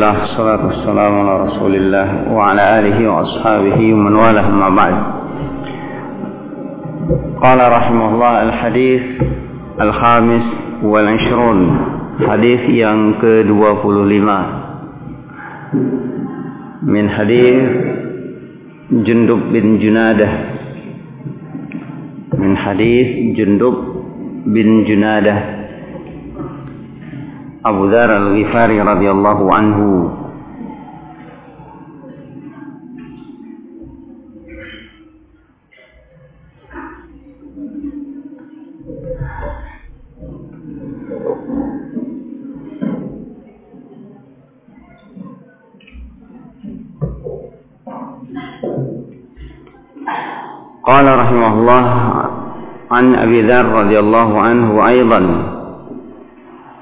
الله الصلاة والسلام على رسول الله وعلى آله وأصحابه ومن والاه ما بعد قال رحمه الله الحديث الخامس والعشرون حديث yang ke-25 من حديث جندب بن جنادة من حديث جندب بن جناده Abu Dhar Al-Ghifari radhiyallahu anhu قال رحمه الله عن أبي ذر رضي الله عنه أيضا.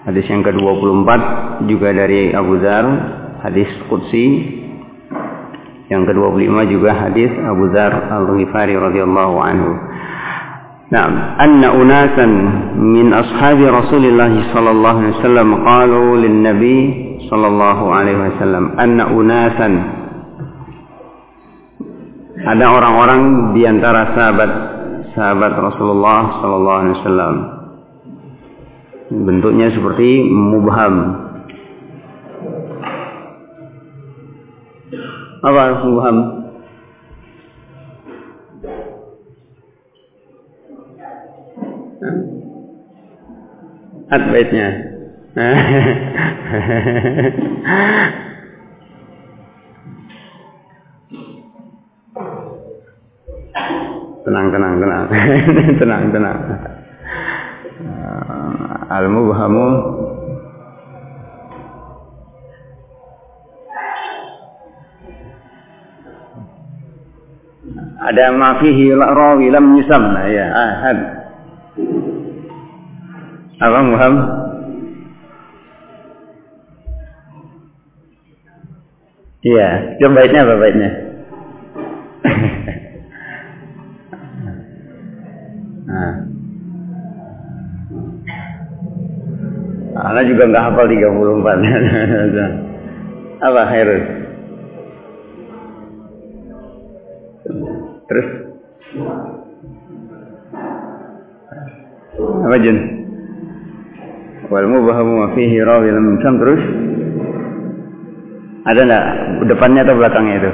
Hadis yang ke-24 juga dari Abu Dzar, hadis qudsi. Yang ke-25 juga hadis Abu Dzar Al-Ghifari radhiyallahu anhu. Nah, anna unasan min ashabi Rasulullah sallallahu alaihi wasallam qalu lin-nabi sallallahu alaihi wasallam anna unasan ada orang-orang di antara sahabat sahabat Rasulullah sallallahu alaihi wasallam bentuknya seperti mubham. Apa mubham? At baitnya. Tenang tenang tenang. Tenang tenang al-mubhamu. Ada ma fihi rawi lam yusamma ya ahad. Apa muham Iya, coba baitnya apa baitnya? Ana juga nggak hafal 34. Apa Khairul? Terus? Apa Jun? Wal mubahamu fihi rawi lam terus? Ada enggak depannya atau belakangnya itu?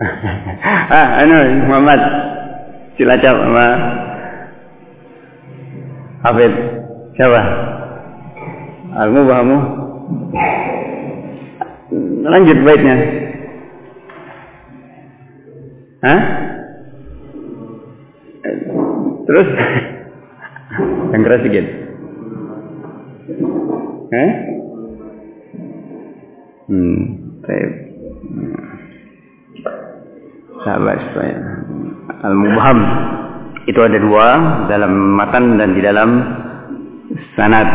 ah, anu Muhammad Cilacap sama Hafid siapa? Almu bahamu lanjut baitnya Hah? Terus yang keras sedikit. Hah? Hmm, baik sahabat supaya al-mubham. Itu ada dua dalam matan dan di dalam sanad.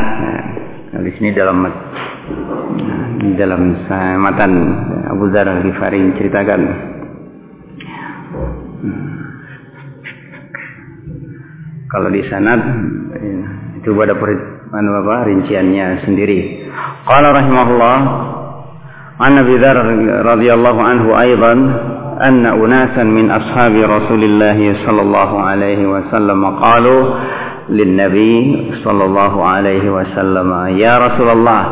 Nah, di sini dalam di dalam matan. Abu Dzar al-Ghifari menceritakan. Kalau di sanad itu ada anu apa rinciannya sendiri. Qala rahimahullah an Abi Dzar radhiyallahu anhu aidan أن أناسا من أصحاب رسول الله صلى الله عليه وسلم قالوا للنبي صلى الله عليه وسلم يا رسول الله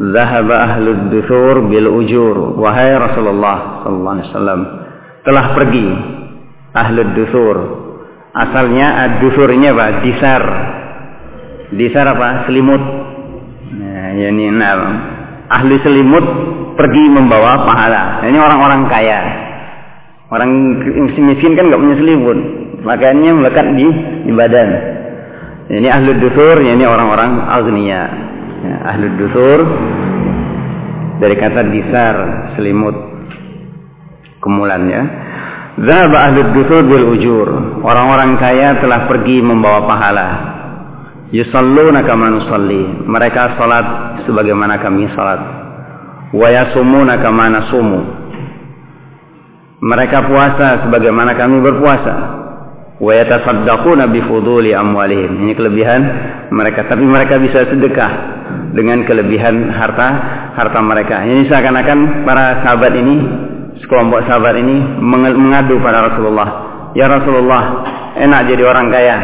ذهب أهل الدثور بالأجور وهي رسول الله صلى الله عليه وسلم telah pergi ahlu dusur asalnya ad-dusur ini apa disar disar apa selimut nah, yani nah, ahli selimut pergi membawa pahala ini orang-orang kaya Orang miskin kan nggak punya selimut, makanya melekat di, di badan. Ini ahlu dusur, ini orang-orang agnia. Ya, ahlu dusur dari kata disar selimut kemulan ya. Zahaba ahlu dusur bil ujur. Orang-orang kaya telah pergi membawa pahala. Yusalluna kama nusalli. Mereka salat sebagaimana kami salat. Wa yasumuna kama nasumu mereka puasa sebagaimana kami berpuasa. wa yatasaddaquna bi fuduli amwalihim. Ini kelebihan mereka, tapi mereka bisa sedekah dengan kelebihan harta harta mereka. Ini seakan-akan para sahabat ini sekelompok sahabat ini mengadu pada Rasulullah. Ya Rasulullah, enak jadi orang kaya.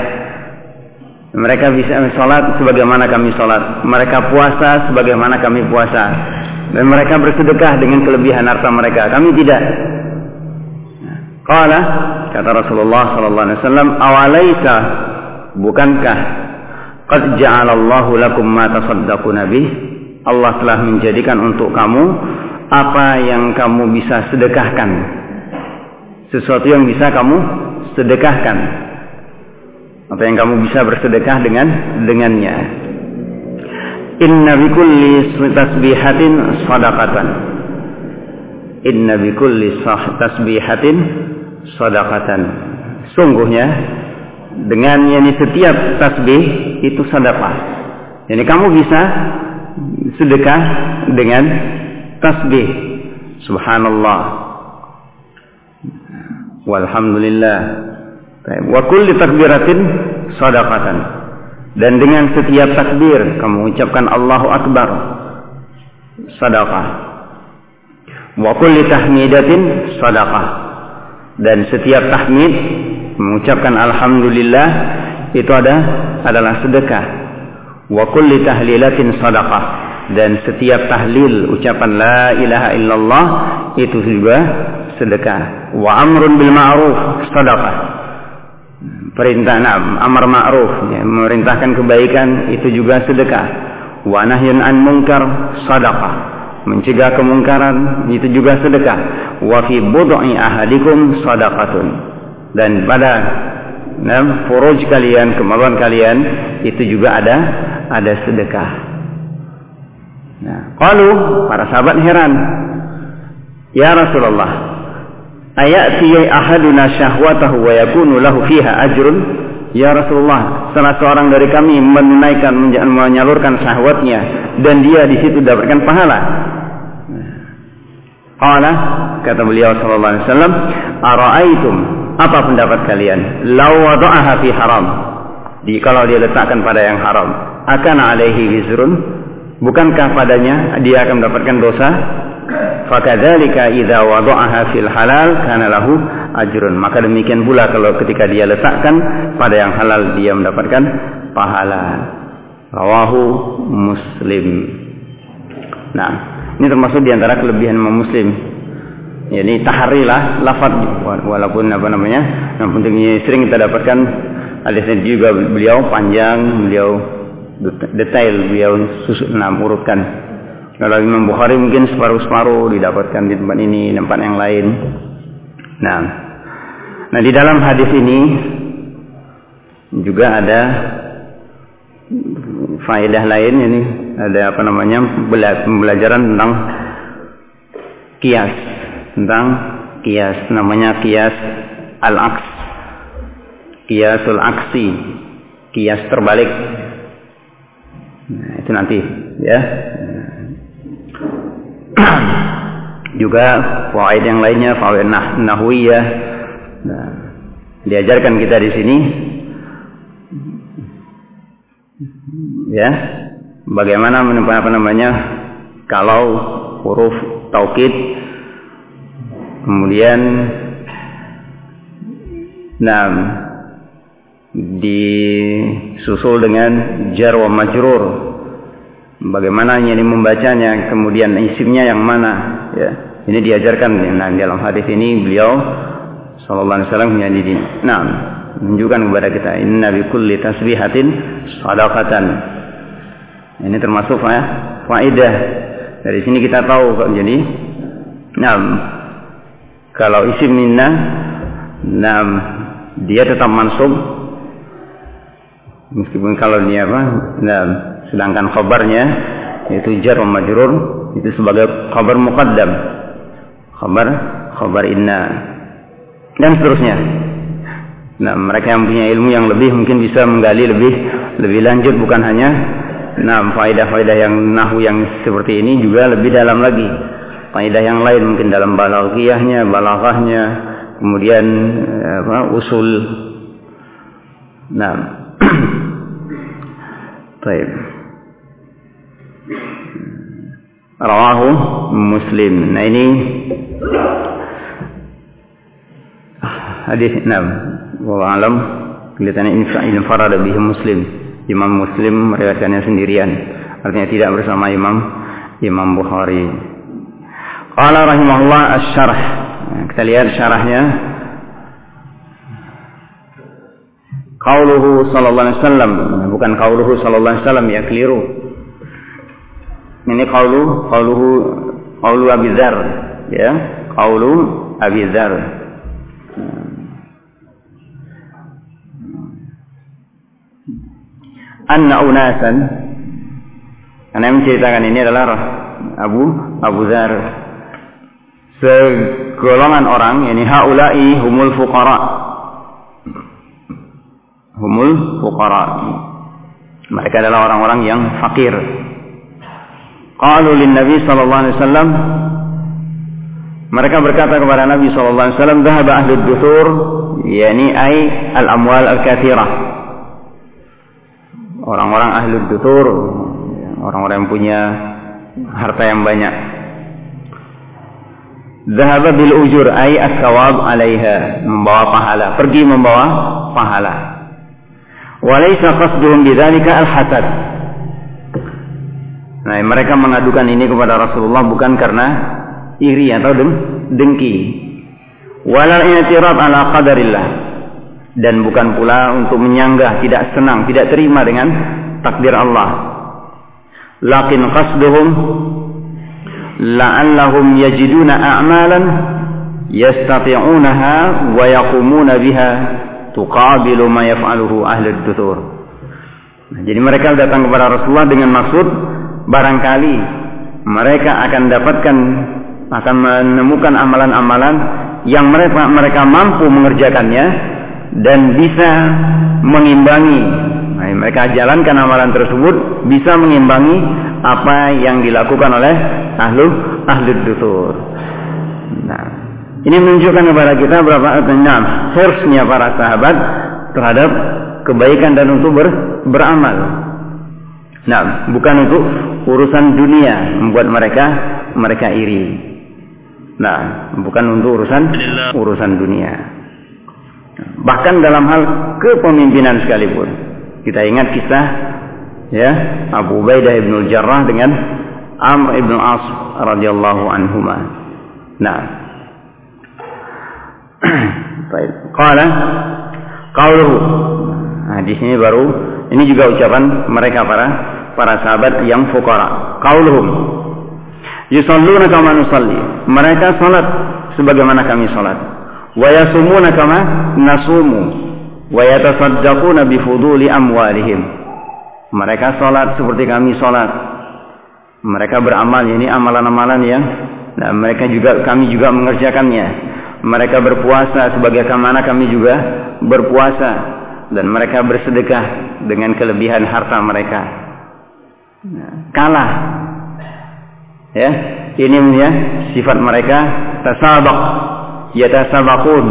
Mereka bisa sholat sebagaimana kami sholat. Mereka puasa sebagaimana kami puasa. Dan mereka bersedekah dengan kelebihan harta mereka. Kami tidak. Qala kata Rasulullah sallallahu alaihi wasallam, "Awalaisa bukankah qad ja'alallahu lakum ma tasaddaquna bih?" Allah telah menjadikan untuk kamu apa yang kamu bisa sedekahkan. Sesuatu yang bisa kamu sedekahkan. Apa yang kamu bisa bersedekah dengan dengannya. Inna bikulli tasbihatin sadaqatan. Inna bikulli tasbihatin sadaqatan. Sungguhnya dengan yani setiap tasbih itu sedekah. Jadi kamu bisa sedekah dengan tasbih. Subhanallah. Walhamdulillah. Wa kulli takbiratin sadaqatan. Dan dengan setiap takbir kamu ucapkan Allahu Akbar. Sadaqah. Wa kulli tahmidatin sadaqah. Dan setiap tahmid mengucapkan alhamdulillah itu ada adalah sedekah. Wa kulli tahlilatin sadaqah. Dan setiap tahlil ucapan la ilaha illallah itu juga sedekah. Wa amrun bil ma'ruf sadaqah. Perintah nah, amar ma'ruf ya, memerintahkan kebaikan itu juga sedekah. Wa nahyun an munkar sadaqah mencegah kemungkaran itu juga sedekah. Wa fi bud'i ahadikum sadaqatun. Dan pada nah, furuj kalian kemaluan kalian itu juga ada ada sedekah. Nah qalu para sahabat heran. Ya Rasulullah ayati ahaduna syahwatahu wa yakunu lahu fiha ajrun? Ya Rasulullah, salah seorang dari kami menunaikan menyalurkan syahwatnya dan dia di situ dapatkan pahala. Qala kata beliau sallallahu alaihi wasallam, "Ara'aitum apa pendapat kalian? Law wada'aha fi haram." Di kalau dia letakkan pada yang haram, akan alaihi wizrun? Bukankah padanya dia akan mendapatkan dosa? Fakadzalika idza wada'aha fil halal kana lahu ajrun. Maka demikian pula kalau ketika dia letakkan pada yang halal dia mendapatkan pahala. Rawahu Muslim. Nah, ini termasuk di antara kelebihan Imam Muslim. Jadi taharilah lafaz walaupun apa namanya, yang pentingnya sering kita dapatkan hadisnya juga beliau panjang, beliau detail, beliau susun enam urutkan. Kalau Imam Bukhari mungkin separuh-separuh didapatkan di tempat ini, tempat yang lain. Nah, nah di dalam hadis ini juga ada faedah lain ini ada apa namanya pembelajaran tentang kias tentang kias namanya kias al-aks kiasul aksi kias terbalik. Nah, itu nanti ya. Juga faedah yang lainnya faedah nah, nahwiyah. Nah, diajarkan kita di sini. Ya bagaimana apa namanya? Kalau huruf taukid kemudian nah disusul dengan jar wa majrur. Bagaimana ini membacanya kemudian isimnya yang mana ya. Ini diajarkan nah, dalam hadis ini beliau sallallahu alaihi wasallam menjadi nah menunjukkan kepada kita inna bi kulli tasbihatin sadaqatan ini termasuk ya, faedah dari sini kita tahu jadi. Nah kalau isim minna nah dia tetap mansub. Meskipun kalau dia apa nah sedangkan khabarnya yaitu jar majrur itu sebagai khabar muqaddam. Khabar khabar inna. Dan seterusnya. Nah, mereka yang punya ilmu yang lebih mungkin bisa menggali lebih lebih lanjut bukan hanya nah faedah-faedah yang nahu yang seperti ini juga lebih dalam lagi. Faedah yang lain mungkin dalam balaghiyahnya, balaghahnya, kemudian apa usul Nah. Baik. Rawahu Muslim. Nah ini hadis nah wa alam kelihatannya ini farada bihi Muslim. Imam Muslim meriwayatkannya sendirian. Artinya tidak bersama Imam Imam Bukhari. Qala rahimahullah asy-syarh. Nah, kita lihat syarahnya. Qauluhu sallallahu alaihi wasallam, bukan qauluhu sallallahu alaihi wasallam ya keliru. Ini qaulu qauluhu qaulu Abi Dzar ya, qaulu Abi Dzar. Anna unasan. Karena yang menceritakan ini adalah Abu Abu Dzar. Segolongan orang yani haula'i humul fuqara. Humul fuqara. Mereka adalah orang-orang yang fakir. Qalu lin nabi sallallahu alaihi wasallam. Mereka berkata kepada Nabi sallallahu alaihi wasallam dhahaba ahli duthur yani ai al amwal al kathirah orang-orang ahli duthur orang-orang yang punya harta yang banyak Zahaba bil ujur ay as-sawab 'alaiha, membawa pahala, pergi membawa pahala. Walaysa qasduhum bidzalika al-hasad. Nah, mereka mengadukan ini kepada Rasulullah bukan karena iri atau dengki. Walal i'tirad ala qadarillah. Dan bukan pula untuk menyanggah, tidak senang, tidak terima dengan takdir Allah. Lakin qasduhum la'allahum yajiduna a'malan yastati'unaha wa yaqumuna biha tuqabilu ma yaf'aluhu ahli duthur. Nah, jadi mereka datang kepada Rasulullah dengan maksud barangkali mereka akan dapatkan akan menemukan amalan-amalan yang mereka mereka mampu mengerjakannya dan bisa mengimbangi nah, mereka jalankan amalan tersebut bisa mengimbangi apa yang dilakukan oleh ahlu ahli dusur. Nah, ini menunjukkan kepada kita berapa enam harusnya para sahabat terhadap kebaikan dan untuk ber, beramal. Nah, bukan untuk urusan dunia membuat mereka mereka iri. Nah, bukan untuk urusan urusan dunia. Bahkan dalam hal kepemimpinan sekalipun. Kita ingat kisah ya Abu Ubaidah ibn Jarrah dengan Amr ibn As radhiyallahu anhuma. Nah. Baik. Qala qauluhu. Nah, di sini baru ini juga ucapan mereka para para sahabat yang fuqara. Qauluhum yusalluna kama nusalli. Mereka salat sebagaimana kami salat. Wa yasumuna kama? Nasumu. Wa yatasaddaquna bi fuduli amwalihim. Mereka salat seperti kami salat mereka beramal ini amalan-amalan yang nah, mereka juga kami juga mengerjakannya. Mereka berpuasa sebagai mana kami juga berpuasa. Dan mereka bersedekah dengan kelebihan harta mereka. Kalah. Ya ini ya sifat mereka. Tasabaq yatasabaqun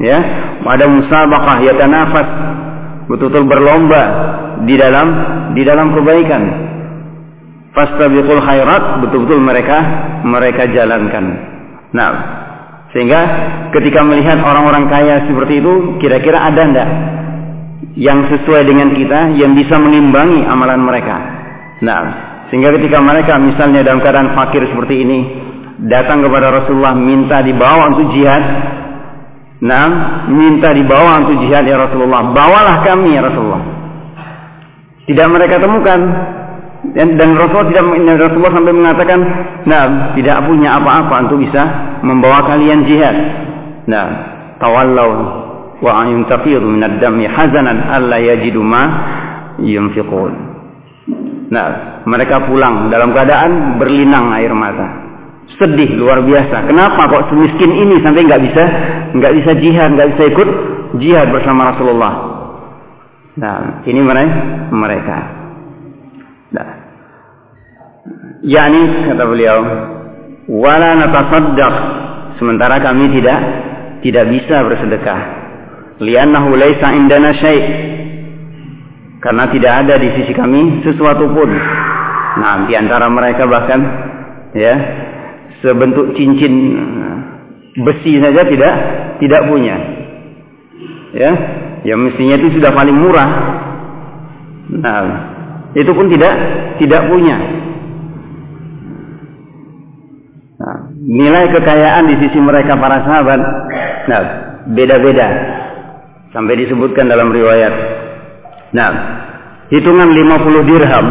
ya ada musabaqah yatanafas betul-betul berlomba di dalam di dalam kebaikan fastabiqul khairat betul-betul mereka mereka jalankan. Nah, sehingga ketika melihat orang-orang kaya seperti itu, kira-kira ada enggak yang sesuai dengan kita yang bisa mengimbangi amalan mereka? Nah, sehingga ketika mereka misalnya dalam keadaan fakir seperti ini, datang kepada Rasulullah minta dibawa untuk jihad. Nah, minta dibawa untuk jihad ya Rasulullah. Bawalah kami ya Rasulullah. Tidak mereka temukan dan, dan Rasulullah tidak Rasulullah sampai mengatakan, nah tidak punya apa-apa untuk bisa membawa kalian jihad. Nah, tawallau wa ayun tafidu min ad-dami hazanan alla yajidu ma yunfiqun. Nah, mereka pulang dalam keadaan berlinang air mata. Sedih luar biasa. Kenapa kok semiskin ini sampai nggak bisa nggak bisa jihad, nggak bisa ikut jihad bersama Rasulullah? Nah, ini mereka. Nah. Yani kata beliau, wala natasaddaq sementara kami tidak tidak bisa bersedekah. Li'annahu laisa indana syai' Karena tidak ada di sisi kami sesuatu pun. Nah, di antara mereka bahkan ya sebentuk cincin besi saja tidak tidak punya. Ya, yang mestinya itu sudah paling murah. Nah, itu pun tidak tidak punya. Nah, nilai kekayaan di sisi mereka para sahabat, nah beda-beda. Sampai disebutkan dalam riwayat. Nah, hitungan 50 dirham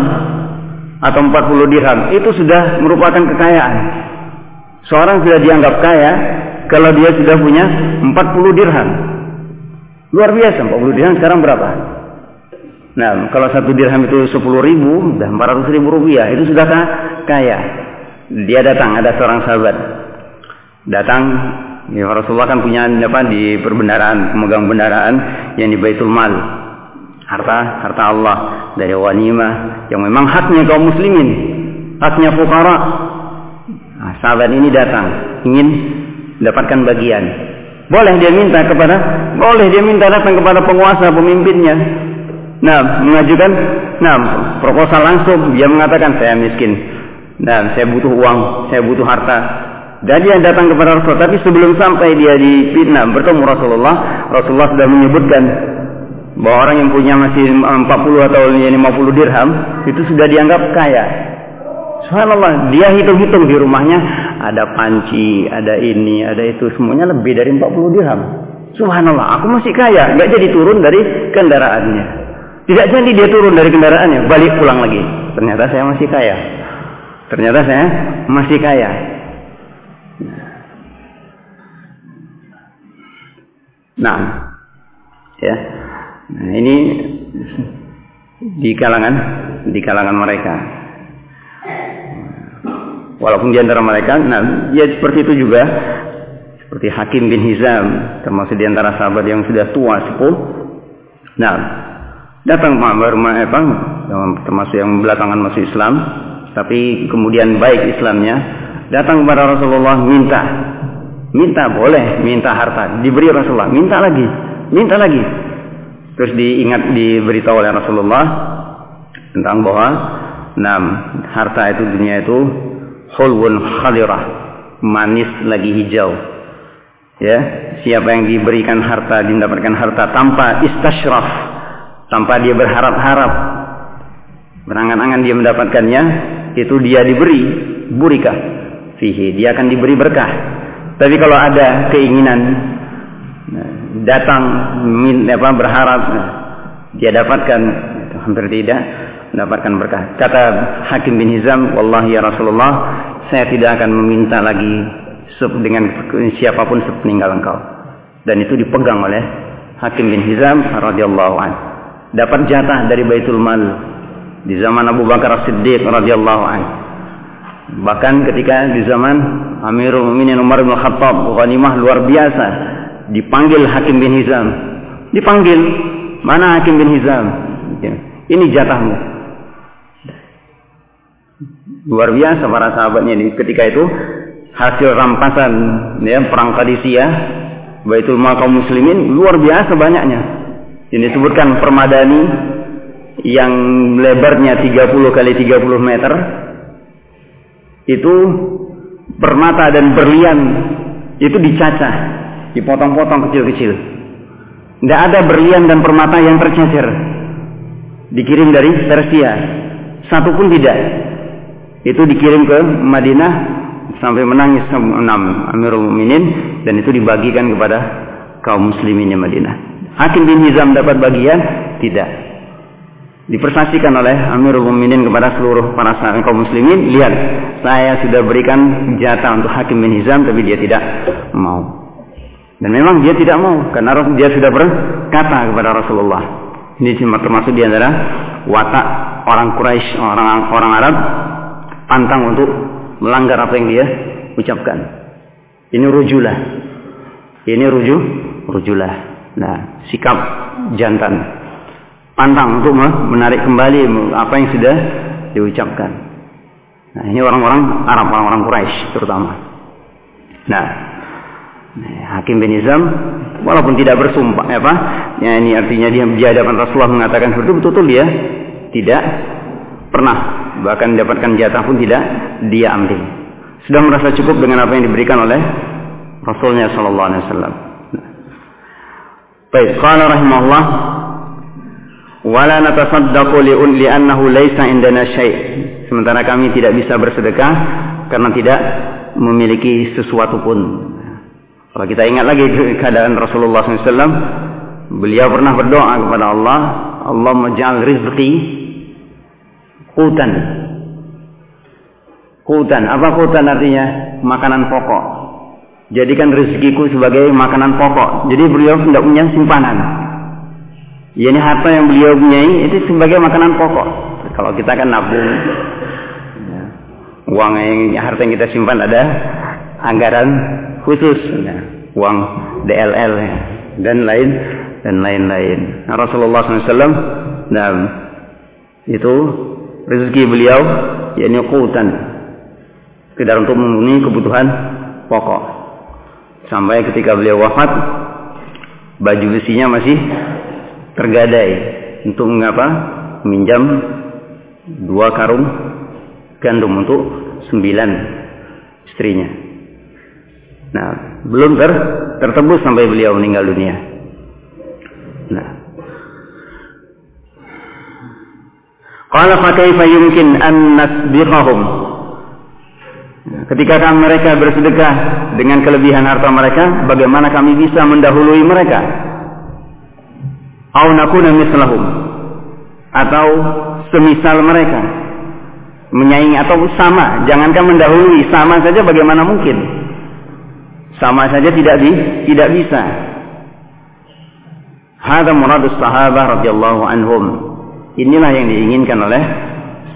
atau 40 dirham itu sudah merupakan kekayaan. Seorang sudah dianggap kaya kalau dia sudah punya 40 dirham. Luar biasa, 40 dirham sekarang berapa? Nah, kalau satu dirham itu 10 ribu, dan 400 ribu rupiah, itu sudah kaya. Dia datang, ada seorang sahabat. Datang, ya Rasulullah kan punya apa di perbendaraan, pemegang bendaraan yang di Baitul Mal. Harta, harta Allah dari wanimah yang memang haknya kaum muslimin, haknya fukara. Sahabat ini datang, ingin mendapatkan bagian. Boleh dia minta kepada, boleh dia minta datang kepada penguasa, pemimpinnya. Nah, mengajukan, nah, proposal langsung. Dia mengatakan, saya miskin. Nah, saya butuh uang, saya butuh harta. Dan dia datang kepada Rasul. Tapi sebelum sampai dia di fitnah bertemu Rasulullah, Rasulullah sudah menyebutkan bahwa orang yang punya masih 40 atau 50 dirham itu sudah dianggap kaya. Subhanallah, dia hitung-hitung di rumahnya ada panci, ada ini, ada itu, semuanya lebih dari 40 dirham. Subhanallah, aku masih kaya, nggak jadi turun dari kendaraannya. Tidak jadi dia turun dari kendaraannya, balik pulang lagi. Ternyata saya masih kaya. Ternyata saya masih kaya. Nah, ya, nah, ini di kalangan di kalangan mereka. Walaupun di antara mereka, nah, ya seperti itu juga, seperti Hakim bin Hizam, termasuk di antara sahabat yang sudah tua sepuh. Nah, Datang baru apa, termasuk yang belakangan masuk Islam, tapi kemudian baik Islamnya, datang kepada Rasulullah minta, minta boleh, minta harta, diberi Rasulullah, minta lagi, minta lagi. Terus diingat diberitahu oleh Rasulullah tentang bahwa enam harta itu dunia itu hulwun khadirah, manis lagi hijau. Ya, siapa yang diberikan harta, mendapatkan harta tanpa istashraf, tanpa dia berharap-harap. Berangan-angan dia mendapatkannya itu dia diberi burika fihi dia akan diberi berkah. Tapi kalau ada keinginan nah, datang apa berharap nah, dia dapatkan hampir tidak mendapatkan berkah kata Hakim bin Hizam wallahi ya Rasulullah saya tidak akan meminta lagi dengan siapa pun sepeninggal engkau dan itu dipegang oleh Hakim bin Hizam radhiyallahu anhu dapat jatah dari Baitul Mal di zaman Abu Bakar As-Siddiq radhiyallahu anhu. Bahkan ketika di zaman Amirul Mukminin Umar bin Khattab ghanimah luar biasa dipanggil Hakim bin Hizam. Dipanggil, "Mana Hakim bin Hizam?" Ya, ini jatahmu. Luar biasa para sahabatnya ini ketika itu hasil rampasan ya perang Qadisiyah Baitul Mal muslimin luar biasa banyaknya ini disebutkan permadani yang lebarnya 30 kali 30 meter itu permata dan berlian itu dicacah, dipotong-potong kecil-kecil. Tidak ada berlian dan permata yang tercecer. Dikirim dari Persia. Satu pun tidak. Itu dikirim ke Madinah sampai menangis enam Amirul Mukminin dan itu dibagikan kepada kaum muslimin di Madinah. Hakim bin Hizam dapat bagian? Tidak. Dipersaksikan oleh Amirul Mukminin kepada seluruh para sahabat kaum muslimin, lihat, saya sudah berikan jatah untuk Hakim bin Hizam tapi dia tidak mau. Dan memang dia tidak mau karena dia sudah berkata kepada Rasulullah. Ini termasuk di antara watak orang Quraisy, orang orang Arab pantang untuk melanggar apa yang dia ucapkan. Ini rujulah. Ini ruju, rujulah. Nah, sikap jantan. Pantang untuk menarik kembali apa yang sudah diucapkan. Nah, ini orang-orang Arab, orang-orang Quraisy terutama. Nah, Hakim bin Izam walaupun tidak bersumpah apa ya ini artinya dia di hadapan Rasulullah mengatakan itu betul dia tidak pernah bahkan mendapatkan jatah pun tidak dia ambil. Sudah merasa cukup dengan apa yang diberikan oleh Rasulnya Shallallahu Alaihi Wasallam. Baik, qala rahimahullah wala natasaddaqu li'annahu laisa indana syai' sementara kami tidak bisa bersedekah karena tidak memiliki sesuatu pun. Kalau kita ingat lagi keadaan Rasulullah SAW, beliau pernah berdoa kepada Allah, Allah majal rizki hutan. Hutan, apa hutan artinya? Makanan pokok. Jadikan rezekiku sebagai makanan pokok. Jadi beliau tidak punya simpanan. Ini harta yang beliau punya itu sebagai makanan pokok. Kalau kita kan nabung, ya, uang yang harta yang kita simpan ada anggaran khusus nah, uang DLL ya, dan lain dan lain-lain. Rasulullah SAW nah, itu rezeki beliau yakni qutan sekedar untuk memenuhi kebutuhan pokok. Sampai ketika beliau wafat baju besinya masih tergadai untuk mengapa? Minjam dua karung gandum untuk sembilan istrinya. Nah, belum ter tertebus sampai beliau meninggal dunia. Nah. Qala fa kaifa yumkin an nasbiqahum? Ketika kami mereka bersedekah dengan kelebihan harta mereka, bagaimana kami bisa mendahului mereka? Au nakuna mislahum? Atau semisal mereka? Menyaingi atau sama, jangankan mendahului, sama saja bagaimana mungkin? sama saja tidak di, tidak bisa. Hada muradus sahabat radhiyallahu anhum. Inilah yang diinginkan oleh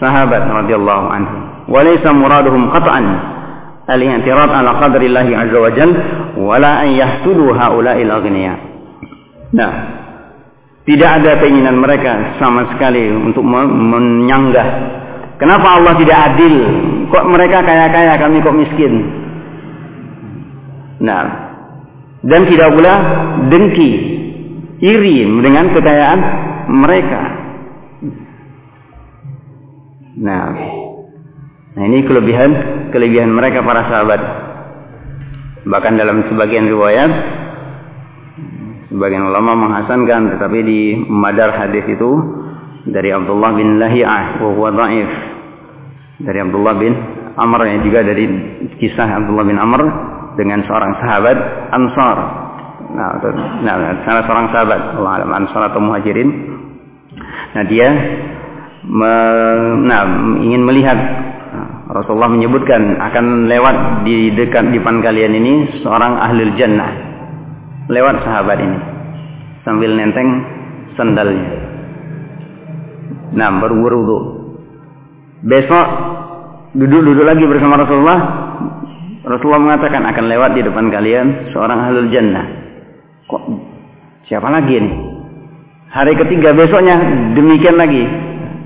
sahabat radhiyallahu anhum. Walaysa muraduhum qat'an al-i'tirad ala qadri Allah azza wa jal wala an yahtudu haula'il aghniya. Nah, tidak ada keinginan mereka sama sekali untuk menyanggah. Kenapa Allah tidak adil? Kok mereka kaya-kaya, kami kok miskin? Nah, dan tidak pula dengki, iri dengan kekayaan mereka. Nah, nah ini kelebihan kelebihan mereka para sahabat. Bahkan dalam sebagian riwayat, sebagian ulama menghasankan, tetapi di madar hadis itu dari Abdullah bin Lahiyah, wa dhaif. Dari Abdullah bin Amr yang juga dari kisah Abdullah bin Amr dengan seorang sahabat Ansar. Nah, nah salah seorang sahabat Allah Ansar atau Muhajirin. Nah, dia me, nah, ingin melihat nah, Rasulullah menyebutkan akan lewat di dekat depan kalian ini seorang ahli jannah. Lewat sahabat ini sambil nenteng sandalnya. Nah, baru berwudu. Besok duduk-duduk lagi bersama Rasulullah Rasulullah mengatakan akan lewat di depan kalian seorang ahlul jannah. Kok siapa lagi ini? Hari ketiga besoknya demikian lagi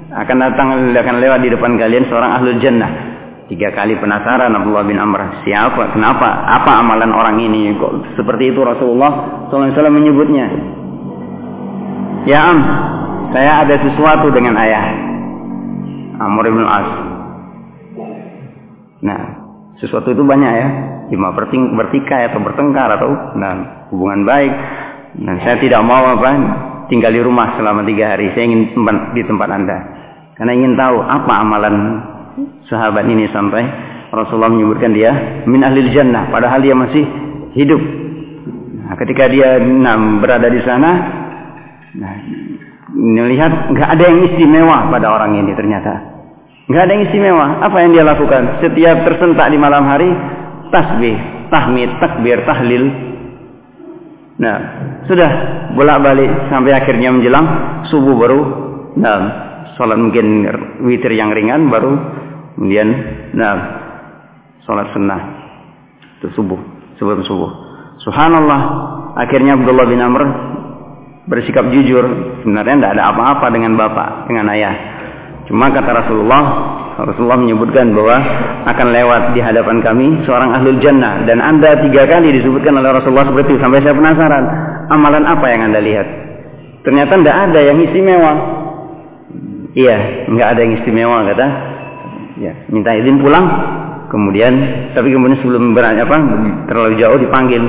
akan datang akan lewat di depan kalian seorang ahlul jannah. Tiga kali penasaran Abdullah bin Amr siapa, kenapa, apa amalan orang ini? Kok seperti itu Rasulullah SAW menyebutnya. Ya am, saya ada sesuatu dengan ayah. Amr bin As. Nah, sesuatu itu banyak ya. Cuma bertikai atau bertengkar atau nah, hubungan baik. Dan saya tidak mau apa tinggal di rumah selama tiga hari saya ingin tempat, di tempat anda karena ingin tahu apa amalan sahabat ini sampai Rasulullah menyebutkan dia min ahli jannah padahal dia masih hidup nah, ketika dia nah, berada di sana nah, melihat nggak ada yang istimewa pada orang ini ternyata Nggak ada yang istimewa. Apa yang dia lakukan? Setiap tersentak di malam hari, tasbih, tahmid, takbir, tahlil. Nah, sudah bolak-balik sampai akhirnya menjelang subuh baru. Nah, sholat mungkin witir yang ringan baru kemudian nah sholat sunnah itu subuh sebelum subuh. Subhanallah. Akhirnya Abdullah bin Amr bersikap jujur. Sebenarnya tidak ada apa-apa dengan bapak, dengan ayah. Cuma kata Rasulullah, Rasulullah menyebutkan bahwa akan lewat di hadapan kami seorang ahlul jannah. Dan anda tiga kali disebutkan oleh Rasulullah seperti itu sampai saya penasaran amalan apa yang anda lihat? Ternyata tidak ada yang istimewa. Iya nggak ada yang istimewa kata. Ya minta izin pulang. Kemudian tapi kemudian sebelum berani apa terlalu jauh dipanggil.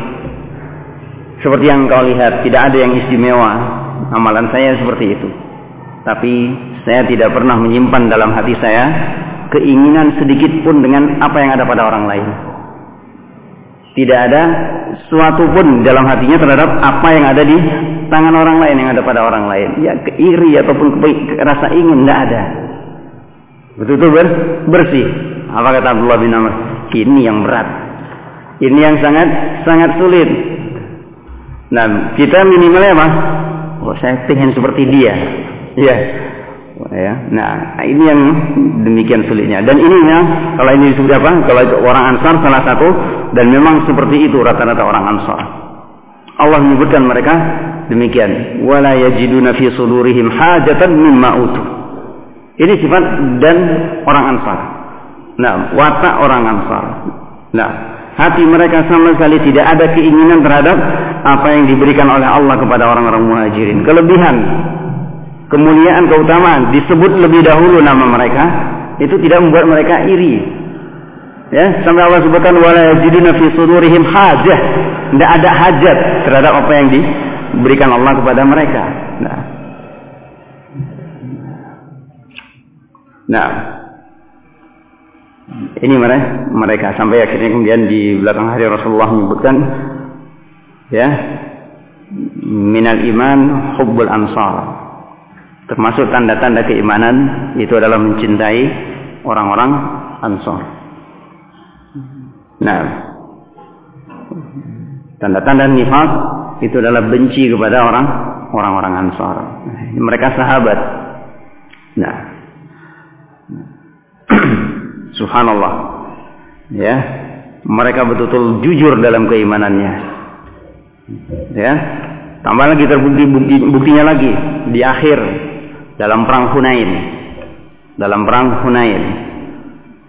Seperti yang kau lihat tidak ada yang istimewa. Amalan saya seperti itu. Tapi saya tidak pernah menyimpan dalam hati saya keinginan sedikit pun dengan apa yang ada pada orang lain. Tidak ada suatu pun dalam hatinya terhadap apa yang ada di tangan orang lain yang ada pada orang lain. Ya keiri ataupun rasa ingin tidak ada. Betul-betul ber bersih. Apa kata Abdullah bin Amr? Ini yang berat. Ini yang sangat sangat sulit. Nah, kita minimalnya apa? Oh, saya ingin seperti dia. Ya, ya. Nah, ini yang demikian sulitnya. Dan ini kalau ini disebut apa? Kalau itu orang Ansar salah satu dan memang seperti itu rata-rata orang Ansar. Allah menyebutkan mereka demikian. Wala yajiduna fi sudurihim hajatan mimma utu. Ini sifat dan orang Ansar. Nah, watak orang Ansar. Nah, hati mereka sama sekali tidak ada keinginan terhadap apa yang diberikan oleh Allah kepada orang-orang muhajirin. Kelebihan kemuliaan keutamaan. Disebut lebih dahulu nama mereka itu tidak membuat mereka iri. Ya sampai Allah sebutkan wala yajiduna fi sudurihim hajah. Tidak ada hajat terhadap apa yang diberikan Allah kepada mereka. Nah. Nah. Ini mereka mereka. Sampai akhirnya kemudian di belakang hari Rasulullah menyebutkan ya minal iman hubbul ansar Termasuk tanda-tanda keimanan itu adalah mencintai orang-orang Ansor. Nah, tanda-tanda nifak itu adalah benci kepada orang orang-orang Ansor. Mereka sahabat. Nah, Subhanallah. Ya, mereka betul-betul jujur dalam keimanannya. Ya, tambah lagi terbukti bukti, buktinya lagi di akhir dalam perang Hunain. Dalam perang Hunain.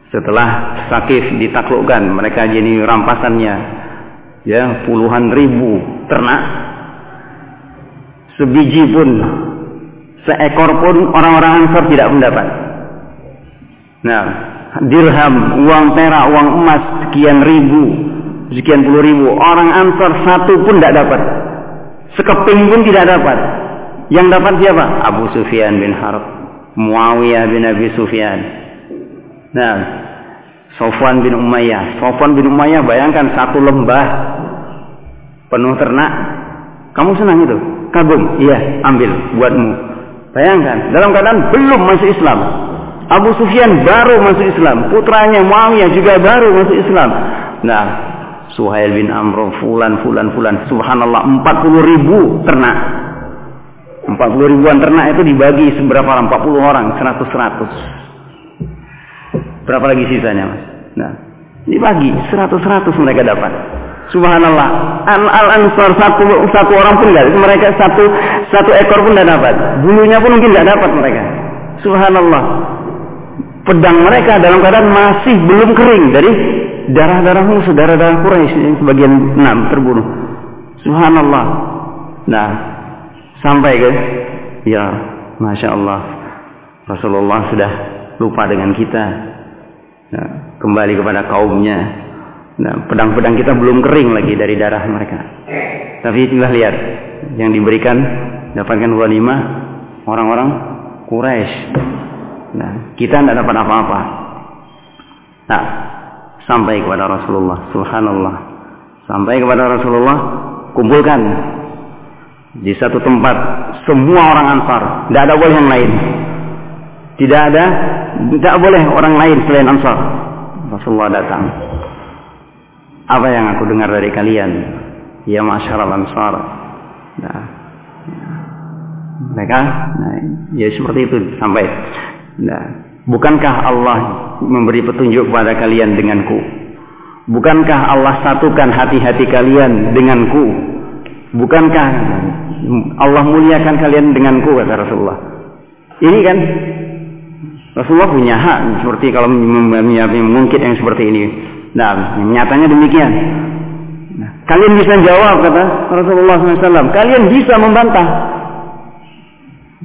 Setelah Sakif ditaklukkan, mereka jadi rampasannya ya puluhan ribu ternak. Sebiji pun, seekor pun orang-orang Ansar tidak mendapat. Nah, dirham, uang perak, uang emas sekian ribu, sekian puluh ribu, orang Ansar satu pun tidak dapat. Sekeping pun tidak dapat. Yang dapat siapa? Abu Sufyan bin Harb, Muawiyah bin Abi Sufyan. Nah, Sofwan bin Umayyah. Sofwan bin Umayyah bayangkan satu lembah penuh ternak. Kamu senang itu? Kagum? Iya, ambil buatmu. Bayangkan, dalam keadaan belum masuk Islam. Abu Sufyan baru masuk Islam. Putranya Muawiyah juga baru masuk Islam. Nah, Suhail bin Amr, fulan, fulan, fulan. Subhanallah, 40 ribu ternak 40 ribuan ternak itu dibagi seberapa orang? 40 orang, 100 100. Berapa lagi sisanya, Mas? Nah, dibagi 100 100 mereka dapat. Subhanallah. Al, al ansar satu satu orang pun enggak. Mereka satu satu ekor pun tidak dapat. Bulunya pun mungkin tidak dapat mereka. Subhanallah. Pedang mereka dalam keadaan masih belum kering dari darah-darah musuh, darah-darah Quraisy yang sebagian enam terbunuh. Subhanallah. Nah, Sampai ke? Ya Masya Allah. Rasulullah sudah lupa dengan kita. Nah, kembali kepada kaumnya. Nah, pedang-pedang kita belum kering lagi dari darah mereka. Tapi itulah lihat yang diberikan dapatkan ghanimah orang-orang Quraisy. Nah kita tidak dapat apa-apa. Nah sampai kepada Rasulullah. Subhanallah. Sampai kepada Rasulullah kumpulkan di satu tempat semua orang Ansar, tidak ada boleh yang lain. Tidak ada, tidak boleh orang lain selain Ansar. Rasulullah datang. Apa yang aku dengar dari kalian? Ya masyarakat Ansar. Nah, mereka, nah, ya seperti itu sampai. Nah, bukankah Allah memberi petunjuk kepada kalian denganku? Bukankah Allah satukan hati-hati kalian denganku? Bukankah Allah muliakan kalian denganku kata Rasulullah. Ini kan Rasulullah punya hak seperti kalau mengungkit yang seperti ini. Nah, nyatanya demikian. Nah, kalian bisa jawab kata Rasulullah SAW. Kalian bisa membantah.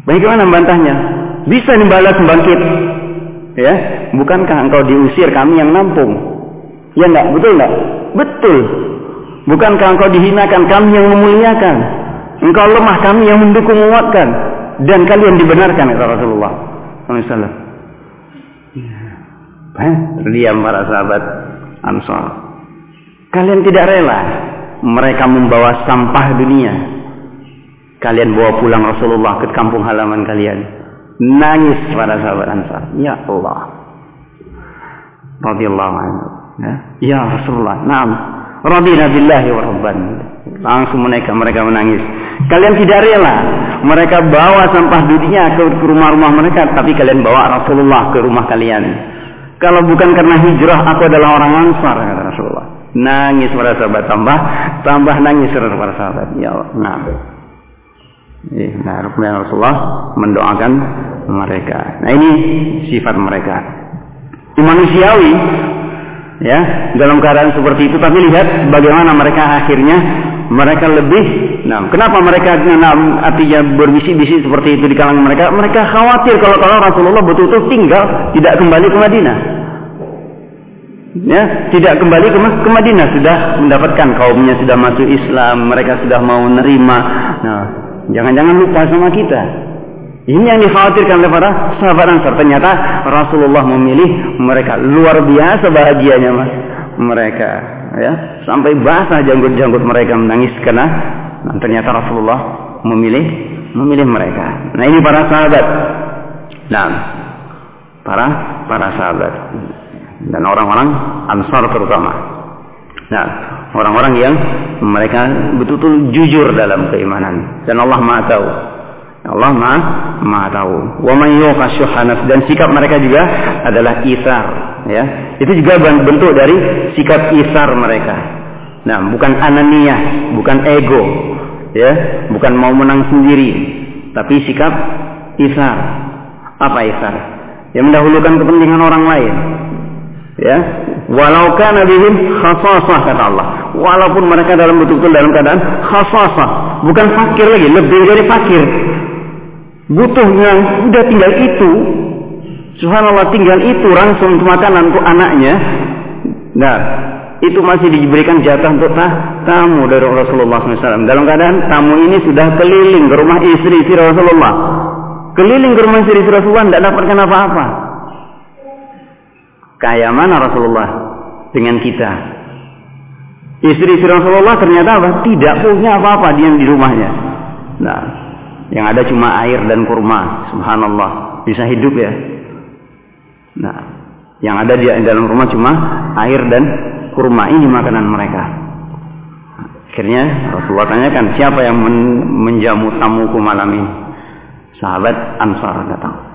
Bagaimana membantahnya? Bisa dibalas membangkit. Ya, bukankah engkau diusir kami yang nampung? Ya enggak, betul enggak? Betul. Bukankah engkau dihinakan kami yang memuliakan? Engkau lemah kami yang mendukung menguatkan dan kalian dibenarkan kata Rasulullah SAW. Diam para sahabat Ansar. Kalian tidak rela mereka membawa sampah dunia. Kalian bawa pulang Rasulullah ke kampung halaman kalian. Nangis para sahabat Ansar. Ya Allah. Radiyallahu anhu. Ya, ya Rasulullah. Naam. Radina billahi wa. Langsung mereka mereka menangis. Kalian tidak rela mereka bawa sampah dunia ke rumah-rumah mereka, tapi kalian bawa Rasulullah ke rumah kalian. Kalau bukan karena hijrah, aku adalah orang Ansar, kata Rasulullah. Nangis para sahabat, tambah, tambah nangis para sahabat. Ya Allah. Nah. Nah, kemudian Rasulullah mendoakan mereka. Nah, ini sifat mereka. Manusiawi, ya, dalam keadaan seperti itu. Tapi lihat bagaimana mereka akhirnya mereka lebih nah kenapa mereka nah, artinya berbisik-bisik seperti itu di kalangan mereka? Mereka khawatir kalau kalau Rasulullah betul-betul tinggal tidak kembali ke Madinah. Ya tidak kembali ke, ke Madinah. Sudah mendapatkan kaumnya sudah masuk Islam mereka sudah mau menerima nah jangan-jangan lupa sama kita ini yang dikhawatirkan oleh para sahabat Ansar ternyata Rasulullah memilih mereka luar biasa bahagianya mas mereka ya sampai basah janggut-janggut mereka menangis karena nah, ternyata Rasulullah memilih memilih mereka. Nah ini para sahabat. Nah para para sahabat dan orang-orang Ansar terutama. Nah orang-orang yang mereka betul-betul jujur dalam keimanan dan Allah Maha tahu. Allah Maha, Maha tahu. Wa man dan sikap mereka juga adalah isar, ya. Itu juga bentuk dari sikap isar mereka. Nah, bukan ananiyah, bukan ego, ya, bukan mau menang sendiri, tapi sikap isar. Apa isar? Yang mendahulukan kepentingan orang lain. Ya, walau kana bihim khasasah kata Allah. Walaupun mereka dalam betul-betul dalam keadaan khasasah, bukan fakir lagi, lebih dari fakir butuhnya udah tinggal itu. Subhanallah tinggal itu langsung makanan untuk anaknya. Nah itu masih diberikan jatah untuk tamu dari Rasulullah SAW dalam keadaan tamu ini sudah keliling ke rumah istri istri Rasulullah. Keliling ke rumah istri istri Rasulullah tidak dapatkan apa-apa. Kaya mana Rasulullah dengan kita? Istri-istri Rasulullah ternyata apa? tidak punya apa-apa dia di rumahnya. Nah yang ada cuma air dan kurma. Subhanallah. Bisa hidup ya. Nah, yang ada di dalam rumah cuma air dan kurma. Ini makanan mereka. Akhirnya Rasulullah tanyakan, siapa yang men menjamu tamuku malam ini? Sahabat Ansar datang.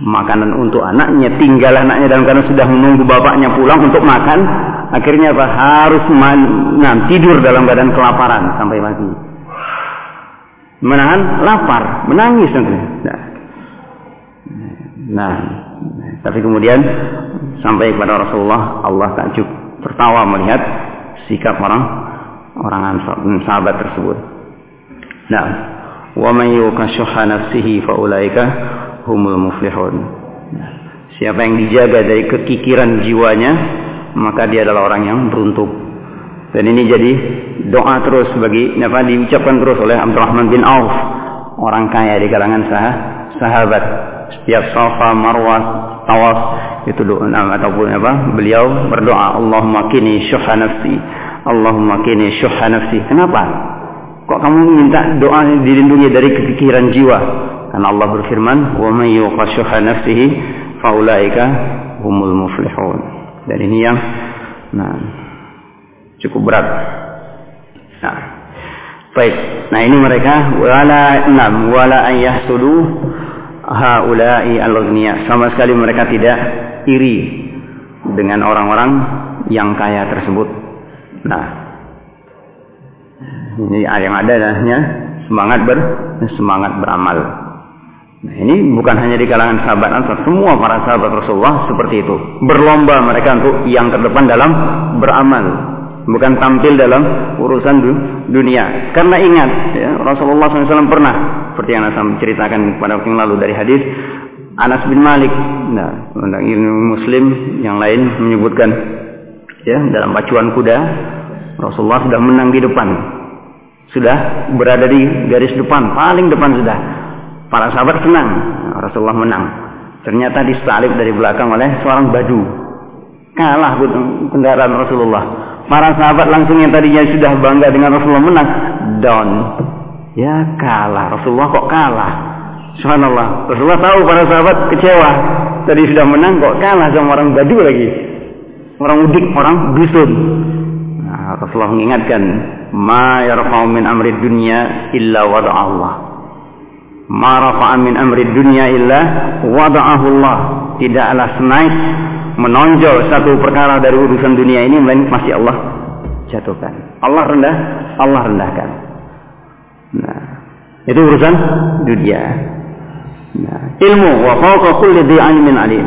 Makanan untuk anaknya, tinggal anaknya dalam keadaan sudah menunggu bapaknya pulang untuk makan. Akhirnya apa? Harus nah, tidur dalam badan kelaparan sampai pagi menahan lapar, menangis nanti. Nah, tapi kemudian sampai kepada Rasulullah, Allah takjub tertawa melihat sikap orang orang sahabat tersebut. Nah, wa man yukashuha nafsihi fa ulaika humul muflihun. Nah, siapa yang dijaga dari kekikiran jiwanya, maka dia adalah orang yang beruntung. Dan ini jadi doa terus bagi apa diucapkan terus oleh Abdurrahman bin Auf, orang kaya di kalangan sah, sahabat. Setiap safa, marwah, tawaf itu doa ataupun apa? Beliau berdoa, Allahumma kini syuha nafsi. Allahumma kini syuha nafsi. Kenapa? Kok kamu minta doa dilindungi dari kepikiran jiwa? Karena Allah berfirman, "Wa may yuqashuha nafsihi faulaika humul muflihun." Dan ini yang nah cukup berat. Nah, baik. Nah ini mereka wala enam wala ayahsudu haula'i al Sama sekali mereka tidak iri dengan orang-orang yang kaya tersebut. Nah, ini yang ada adanya semangat ber semangat beramal. Nah, ini bukan hanya di kalangan sahabat Ansar, semua para sahabat Rasulullah seperti itu. Berlomba mereka untuk yang terdepan dalam beramal, bukan tampil dalam urusan dunia. Karena ingat, ya, Rasulullah SAW pernah, seperti yang saya ceritakan pada waktu yang lalu dari hadis Anas bin Malik. Nah, ilmu Muslim yang lain menyebutkan, ya, dalam pacuan kuda, Rasulullah sudah menang di depan, sudah berada di garis depan, paling depan sudah Para sahabat senang Rasulullah menang. Ternyata disalib dari belakang oleh seorang badu. Kalah kendaraan Rasulullah. Para sahabat langsung yang tadinya sudah bangga dengan Rasulullah menang, down. Ya kalah. Rasulullah kok kalah. Subhanallah. Rasulullah tahu para sahabat kecewa. Tadi sudah menang kok kalah sama orang badu lagi. Orang udik, orang dusun. Nah, Rasulullah mengingatkan, "Ma yarfa'u min amri dunya illa wada Allah." ma min amri dunia illa wada'ahu Allah tidaklah naik menonjol satu perkara dari urusan dunia ini masih Allah jatuhkan. Allah rendah Allah rendahkan. Nah itu urusan dunia. Nah, ilmu wa fawqa kulli alim.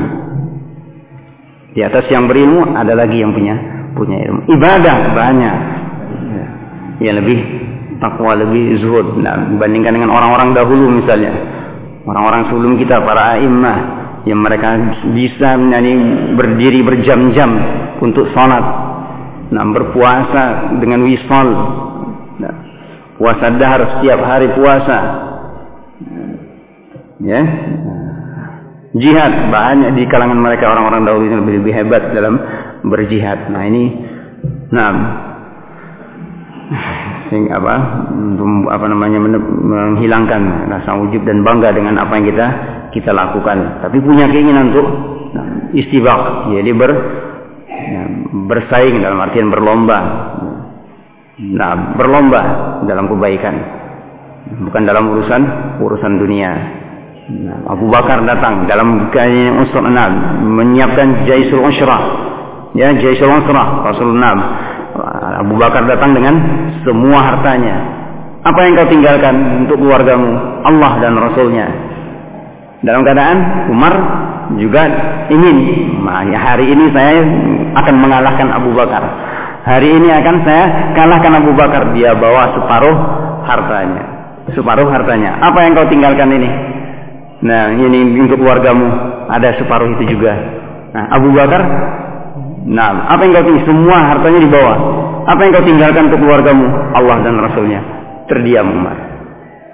Di atas yang berilmu ada lagi yang punya punya ilmu. Ibadah banyak. Ya, yang lebih takwa lebih zuhud. Nah, dibandingkan dengan orang-orang dahulu misalnya. Orang-orang sebelum kita para imam yang mereka bisa menyanyi berdiri berjam-jam untuk sholat nah, berpuasa dengan wisol nah, puasa dahar setiap hari puasa. Ya. Jihad. Banyak di kalangan mereka orang-orang dahulu yang lebih, lebih hebat dalam berjihad. Nah ini. Nah sehingga apa apa namanya menghilangkan rasa wujud dan bangga dengan apa yang kita kita lakukan. Tapi punya keinginan untuk nah, istibak jadi ber ya, bersaing dalam artian berlomba. Nah berlomba dalam kebaikan. Bukan dalam urusan urusan dunia. Nah, Abu Bakar datang dalam yang usra menyiapkan jaisul usrah ya jaisul usrah Rasulullah Abu Bakar datang dengan semua hartanya. Apa yang kau tinggalkan untuk keluargamu? Allah dan Rasulnya. Dalam keadaan Umar juga ingin. Nah, hari ini saya akan mengalahkan Abu Bakar. Hari ini akan saya kalahkan Abu Bakar. Dia bawa separuh hartanya. Separuh hartanya. Apa yang kau tinggalkan ini? Nah, ini untuk keluargamu. Ada separuh itu juga. Nah, Abu Bakar Nah, apa yang kau tinggal? Semua hartanya dibawa. Apa yang kau tinggalkan untuk keluargamu? Allah dan Rasulnya. Terdiam Umar.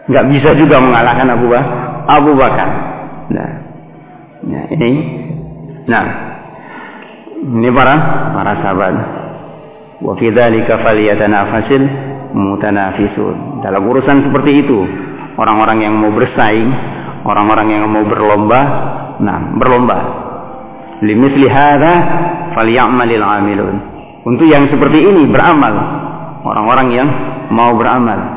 Gak bisa juga mengalahkan Abu Bakar. Abu Bakar. Nah, nah ini. Nah, ini para para sahabat. Wa fi dzalika mutanafisun. Dalam urusan seperti itu, orang-orang yang mau bersaing, orang-orang yang mau berlomba, nah, berlomba. Limisli hadza falyamalil amilun. Untuk yang seperti ini beramal. Orang-orang yang mau beramal.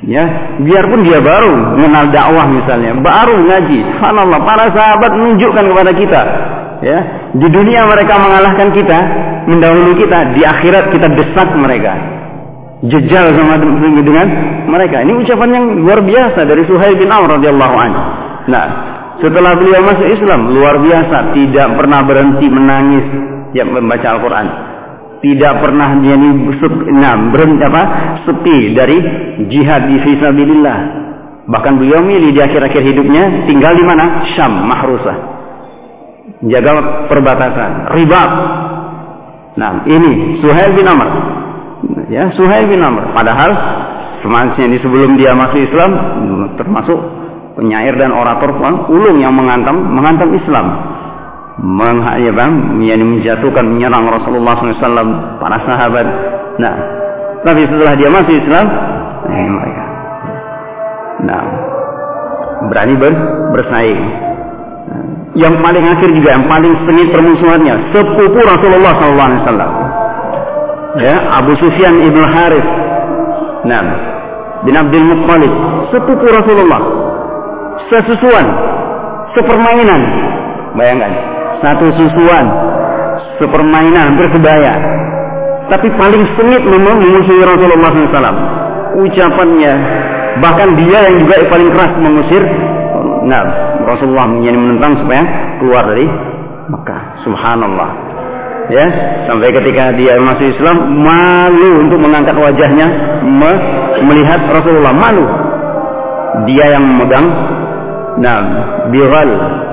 Ya, biarpun dia baru mengenal dakwah misalnya, baru ngaji. Subhanallah, para sahabat menunjukkan kepada kita, ya, di dunia mereka mengalahkan kita, mendahului kita, di akhirat kita desak mereka. Jejal sama dengan mereka. Ini ucapan yang luar biasa dari Suhail bin Amr radhiyallahu anhu. Nah, setelah beliau masuk Islam luar biasa, tidak pernah berhenti menangis yang membaca Al-Quran. Tidak pernah dia nah, berhenti apa sepi dari jihad di fisabilillah. Bahkan beliau milih di akhir-akhir hidupnya tinggal di mana? Syam, Mahrusah. Jaga perbatasan, ribat. Nah, ini Suhail bin Amr. Ya, Suhail bin Amr. Padahal semangatnya di sebelum dia masuk Islam termasuk penyair dan orator ulung yang mengantam mengantam Islam ya bang, yang menjatuhkan menyerang Rasulullah SAW para sahabat. Nah, tapi setelah dia masuk Islam, ini mereka. Nah, berani ber, bersaing. Yang paling akhir juga yang paling sengit permusuhannya sepupu Rasulullah SAW. Ya, Abu Sufyan ibn Harith. Nah, bin Abdul Muttalib, sepupu Rasulullah. Sesusuan, sepermainan. Bayangkan, satu susuan, sepermainan, hampir sebaya. Tapi paling sengit memang memusuhi Rasulullah SAW. Ucapannya, bahkan dia yang juga paling keras mengusir Nah, Rasulullah menjadi menentang supaya keluar dari Mekah. Subhanallah. Ya, sampai ketika dia masuk Islam malu untuk mengangkat wajahnya me melihat Rasulullah malu. Dia yang memegang nah biral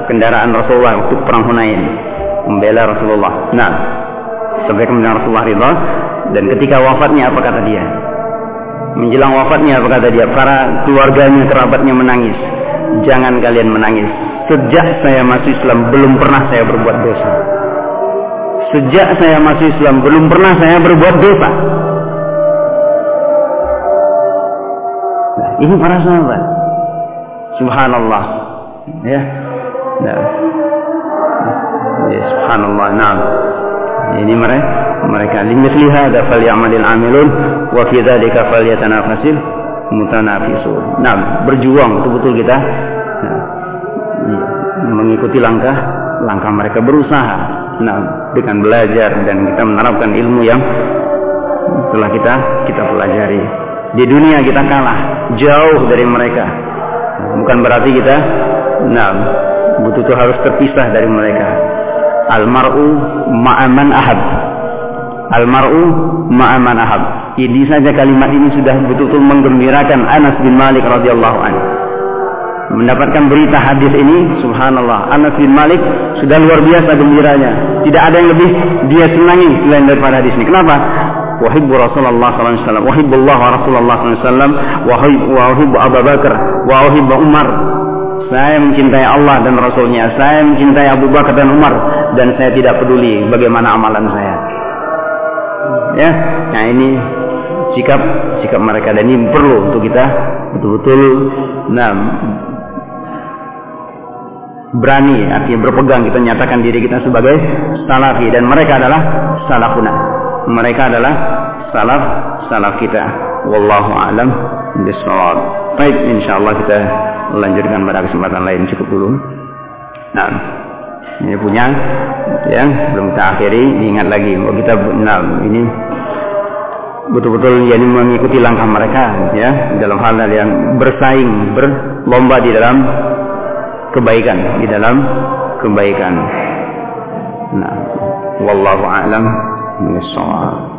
kendaraan Rasulullah untuk perang Hunain membela Rasulullah. Nah, sampai kemudian Rasulullah ridha dan ketika wafatnya apa kata dia? Menjelang wafatnya apa kata dia? Para keluarganya, kerabatnya menangis. Jangan kalian menangis. Sejak saya masuk Islam belum pernah saya berbuat dosa. Sejak saya masuk Islam belum pernah saya berbuat dosa. Nah, ini para sahabat. Subhanallah. Ya. Nah. Ya, subhanallah. Ini mereka mereka limithli hadza falyamalil amilun wa fi dzalika falyatanafasil mutanafisun. Nah, berjuang betul-betul kita nah, mengikuti langkah langkah mereka berusaha nah dengan belajar dan kita menerapkan ilmu yang telah kita kita pelajari di dunia kita kalah jauh dari mereka bukan berarti kita nah betul-betul harus terpisah dari mereka. Almaru ma'aman ahab. Almaru ma'aman ahab. Ini saja kalimat ini sudah betul-betul menggembirakan Anas bin Malik radhiyallahu anhu. Mendapatkan berita hadis ini subhanallah Anas bin Malik sudah luar biasa gembiranya. Tidak ada yang lebih dia senangi selain daripada hadis ini. Kenapa? Wahibbu Rasulullah wahibbullah wa Rasulullah wasallam wahibbu Abu Bakar wahibbu Umar saya mencintai Allah dan Rasulnya. Saya mencintai Abu Bakar dan Umar. Dan saya tidak peduli bagaimana amalan saya. Ya nah ini sikap sikap mereka. Dan ini perlu untuk kita betul-betul nah berani artinya berpegang kita nyatakan diri kita sebagai salafi. Dan mereka adalah salafuna. Mereka adalah salaf salaf kita. Wallahu alam bisawab baik insyaallah kita lanjutkan pada kesempatan lain cukup dulu nah ini punya ya belum kita akhiri ingat lagi bahwa kita nah ini betul-betul yakni mengikuti langkah mereka ya dalam hal yang bersaing berlomba di dalam kebaikan di dalam kebaikan. Nah, wallahu a'lam bishawab.